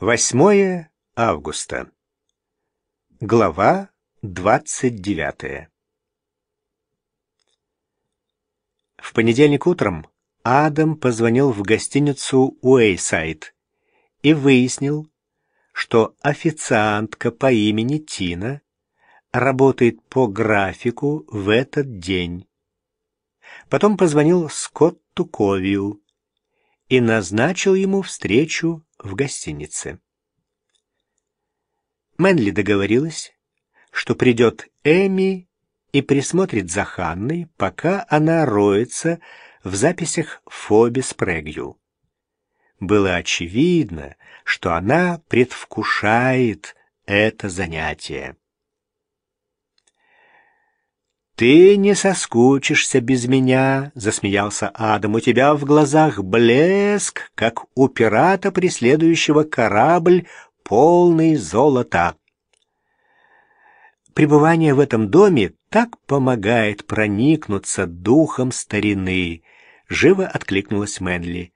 8 августа. Глава 29. В понедельник утром Адам позвонил в гостиницу Уэйсайд и выяснил, что официантка по имени Тина работает по графику в этот день. Потом позвонил Скотту Ковию и назначил ему встречу в гостинице. Мэнли договорилась, что придет Эми и присмотрит за Ханной, пока она роется в записях Фоби Спрэгью. Было очевидно, что она предвкушает это занятие. «Ты не соскучишься без меня», — засмеялся Адам. «У тебя в глазах блеск, как у пирата, преследующего корабль, полный золота». Пребывание в этом доме так помогает проникнуться духом старины, — живо откликнулась Мэнли.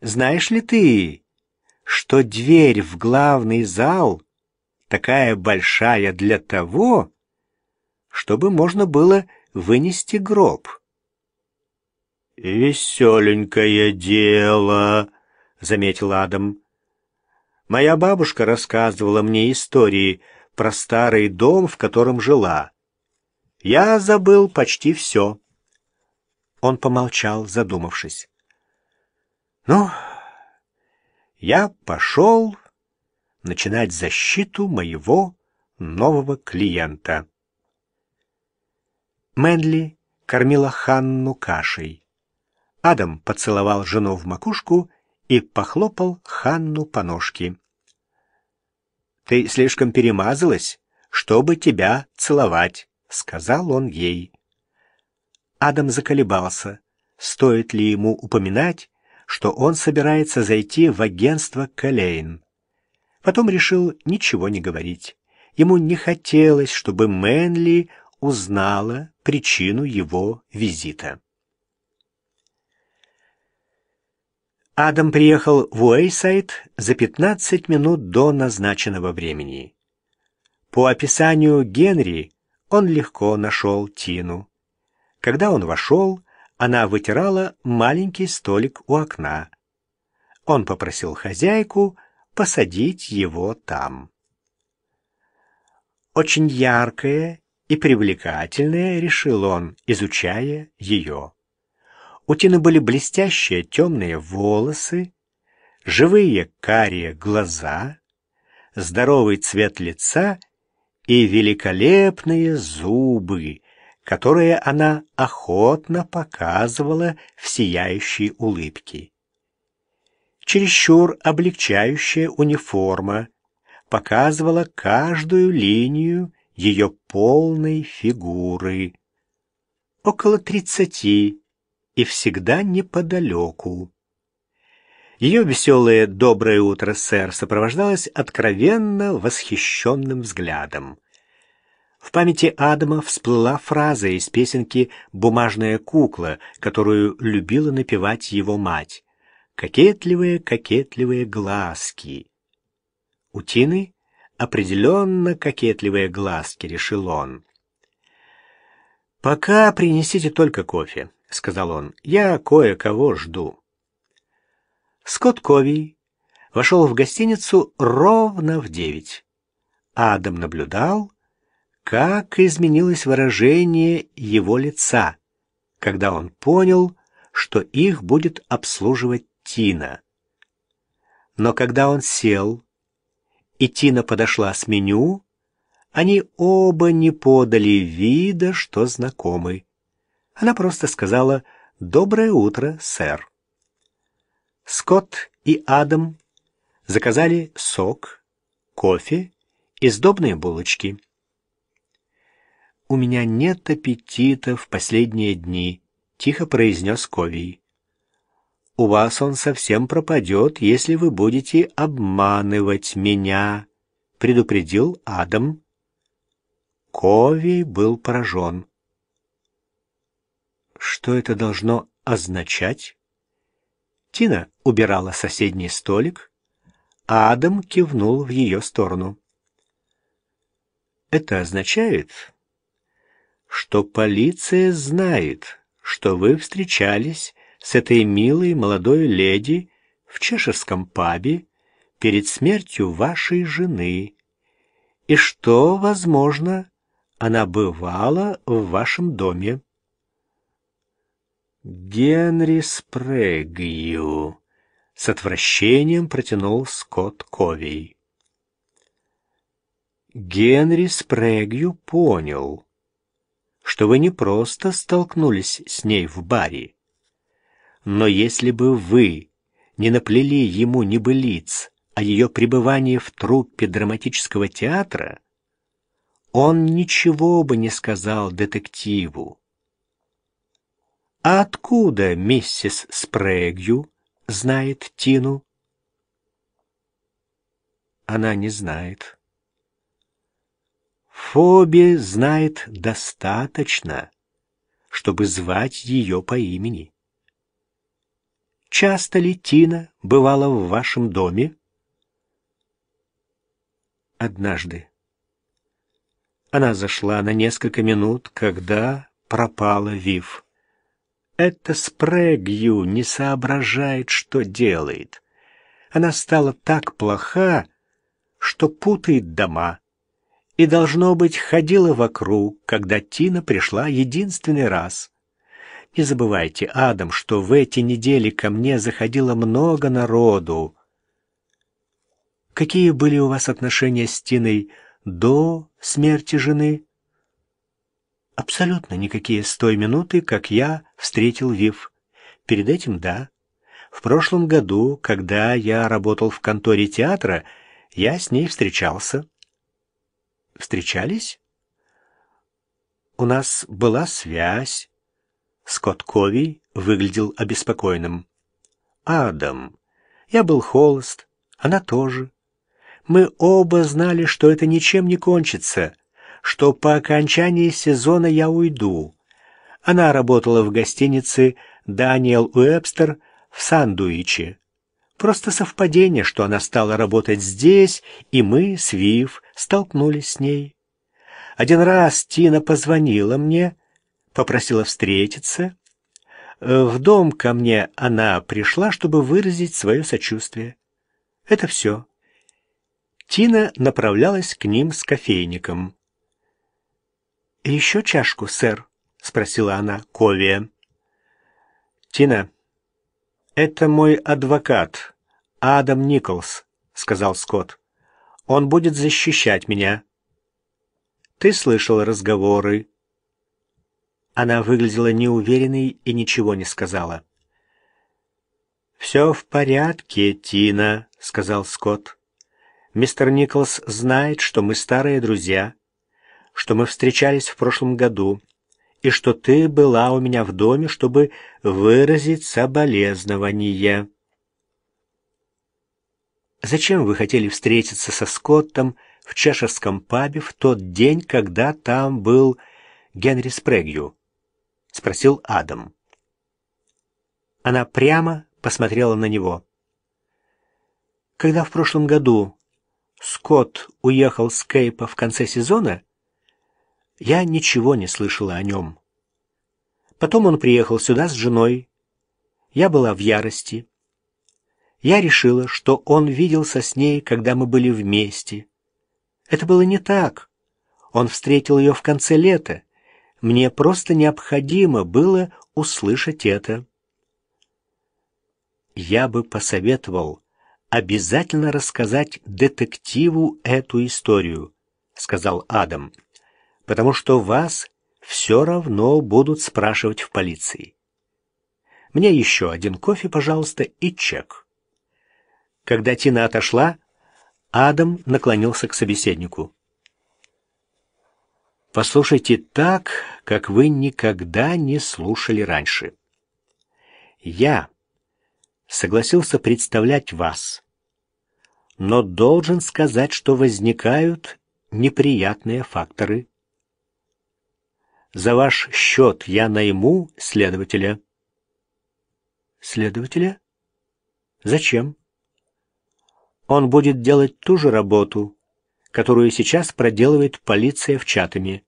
«Знаешь ли ты, что дверь в главный зал такая большая для того, чтобы можно было вынести гроб. «Веселенькое дело», — заметил Адам. «Моя бабушка рассказывала мне истории про старый дом, в котором жила. Я забыл почти все». Он помолчал, задумавшись. «Ну, я пошел начинать защиту моего нового клиента». Мэнли кормила Ханну кашей. Адам поцеловал жену в макушку и похлопал Ханну по ножке. «Ты слишком перемазалась, чтобы тебя целовать», — сказал он ей. Адам заколебался, стоит ли ему упоминать, что он собирается зайти в агентство Калейн. Потом решил ничего не говорить. Ему не хотелось, чтобы Мэнли узнала причину его визита. Адам приехал в Уэйсайд за 15 минут до назначенного времени. По описанию Генри он легко нашел Тину. Когда он вошел, она вытирала маленький столик у окна. Он попросил хозяйку посадить его там. Очень яркое и привлекательная, решил он, изучая ее. У Тины были блестящие темные волосы, живые карие глаза, здоровый цвет лица и великолепные зубы, которые она охотно показывала в сияющей улыбке. Чересчур облегчающая униформа показывала каждую линию ее полной фигуры. Около тридцати и всегда неподалеку. Ее веселое «доброе утро, сэр» сопровождалось откровенно восхищенным взглядом. В памяти Адама всплыла фраза из песенки «Бумажная кукла», которую любила напевать его мать. «Кокетливые, кокетливые глазки». У определенно кокетливые глазки, решил он. «Пока принесите только кофе», — сказал он. «Я кое-кого жду». Скотт Ковий вошел в гостиницу ровно в девять. Адам наблюдал, как изменилось выражение его лица, когда он понял, что их будет обслуживать Тина. Но когда он сел, и Тина подошла с меню, они оба не подали вида, что знакомы. Она просто сказала «Доброе утро, сэр». Скотт и Адам заказали сок, кофе и сдобные булочки. «У меня нет аппетита в последние дни», — тихо произнес Ковий у вас он совсем пропадет, если вы будете обманывать меня», — предупредил Адам. Кови был поражен. Что это должно означать? Тина убирала соседний столик. Адам кивнул в ее сторону. Это означает, что полиция знает, что вы встречались с этой милой молодой леди в чешерском пабе перед смертью вашей жены, и что, возможно, она бывала в вашем доме. Генри Спрэгью с отвращением протянул Скотт Ковей. Генри Спрэгью понял, что вы не просто столкнулись с ней в баре, но если бы вы не наплели ему небылиц о ее пребывании в труппе драматического театра, он ничего бы не сказал детективу. А откуда миссис Спрэгью знает Тину? Она не знает. Фоби знает достаточно, чтобы звать ее по имени. Часто ли Тина бывала в вашем доме? Однажды. Она зашла на несколько минут, когда пропала Вив. Это Спрэгью не соображает, что делает. Она стала так плоха, что путает дома. И, должно быть, ходила вокруг, когда Тина пришла единственный раз. Не забывайте, Адам, что в эти недели ко мне заходило много народу. Какие были у вас отношения с Тиной до смерти жены? Абсолютно никакие с той минуты, как я встретил Вив. Перед этим да. В прошлом году, когда я работал в конторе театра, я с ней встречался. Встречались? У нас была связь. Скотт Кови выглядел обеспокоенным. Адам. Я был холост, она тоже. Мы оба знали, что это ничем не кончится что по окончании сезона я уйду. Она работала в гостинице «Даниэл Уэбстер» в Сандуиче. Просто совпадение, что она стала работать здесь, и мы с Вив столкнулись с ней. Один раз Тина позвонила мне, попросила встретиться. В дом ко мне она пришла, чтобы выразить свое сочувствие. Это все. Тина направлялась к ним с кофейником. «Еще чашку, сэр?» — спросила она Ковия. «Тина, это мой адвокат, Адам Николс», — сказал Скотт. «Он будет защищать меня». «Ты слышал разговоры?» Она выглядела неуверенной и ничего не сказала. «Все в порядке, Тина», — сказал Скотт. «Мистер Николс знает, что мы старые друзья» что мы встречались в прошлом году и что ты была у меня в доме, чтобы выразить соболезнования. Зачем вы хотели встретиться со Скоттом в чешерском пабе в тот день, когда там был Генри Спрэгью? Спросил Адам. Она прямо посмотрела на него. Когда в прошлом году Скотт уехал с Кейпа в конце сезона, я ничего не слышала о нем. Потом он приехал сюда с женой. Я была в ярости. Я решила, что он виделся с ней, когда мы были вместе. Это было не так. Он встретил ее в конце лета. Мне просто необходимо было услышать это. Я бы посоветовал обязательно рассказать детективу эту историю, сказал Адам потому что вас все равно будут спрашивать в полиции. Мне еще один кофе, пожалуйста, и чек. Когда Тина отошла, Адам наклонился к собеседнику. Послушайте так, как вы никогда не слушали раньше. Я согласился представлять вас, но должен сказать, что возникают неприятные факторы за ваш счет я найму следователя. Следователя? Зачем? Он будет делать ту же работу, которую сейчас проделывает полиция в Чатами.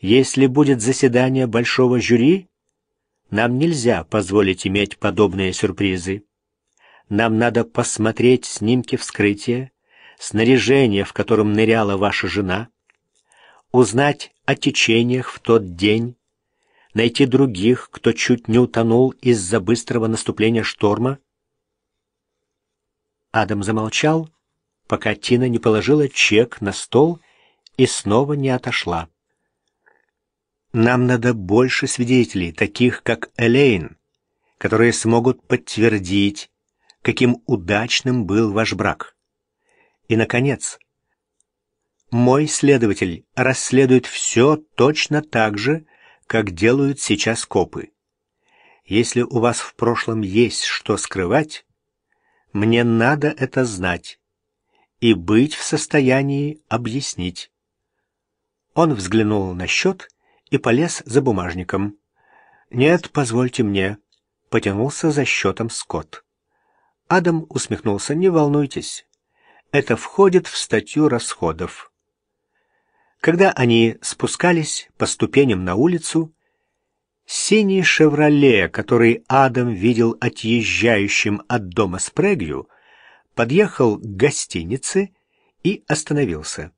Если будет заседание большого жюри, нам нельзя позволить иметь подобные сюрпризы. Нам надо посмотреть снимки вскрытия, снаряжение, в котором ныряла ваша жена, узнать о течениях в тот день, найти других, кто чуть не утонул из-за быстрого наступления шторма. Адам замолчал, пока Тина не положила чек на стол и снова не отошла. Нам надо больше свидетелей, таких как Элейн, которые смогут подтвердить, каким удачным был ваш брак. И, наконец, мой следователь расследует все точно так же, как делают сейчас копы. Если у вас в прошлом есть что скрывать, мне надо это знать и быть в состоянии объяснить. Он взглянул на счет и полез за бумажником. «Нет, позвольте мне», — потянулся за счетом Скотт. Адам усмехнулся. «Не волнуйтесь, это входит в статью расходов». Когда они спускались по ступеням на улицу, синий «Шевроле», который Адам видел отъезжающим от дома Спрэгью, подъехал к гостинице и остановился.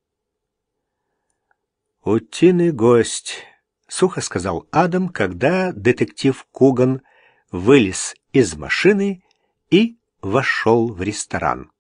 «Утиный гость», сухо сказал Адам, когда детектив Куган вылез из машины и вошел в ресторан.